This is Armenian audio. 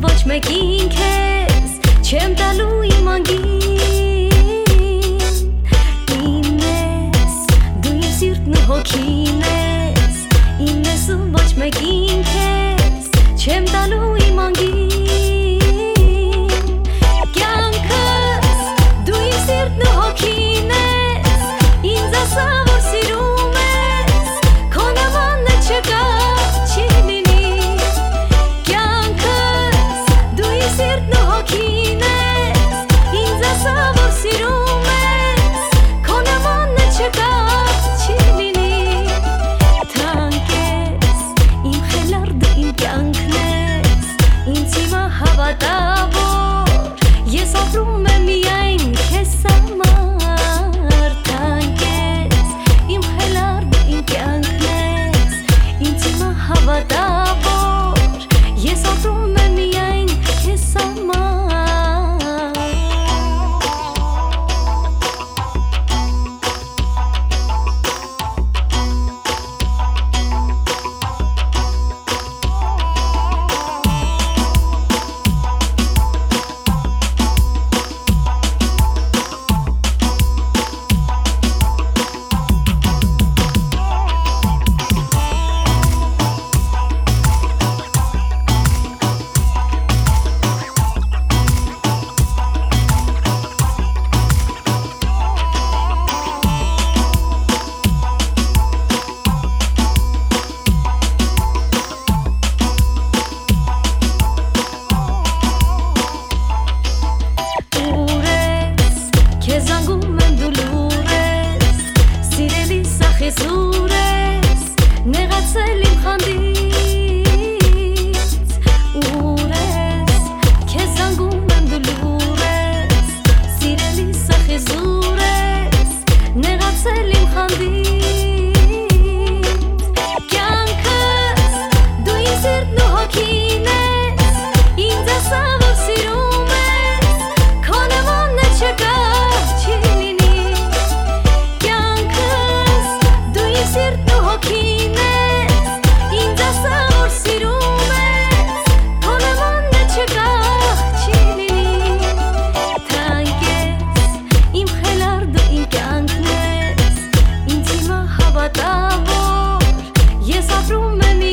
ոչ մեկին քեզ չեմ տալու իմ անգին Իմ ես, դու իմ սիրտն ու հոգին ես, իմ ես ու ոչ մեկին զանգում են դու լուրես սիրելի սախիս ուրես նեղացել իմ խանդից ուրես քեզ զանգում եմ դու լուրես սիրելի սախիս ուրես նեղացել իմ խանդից through many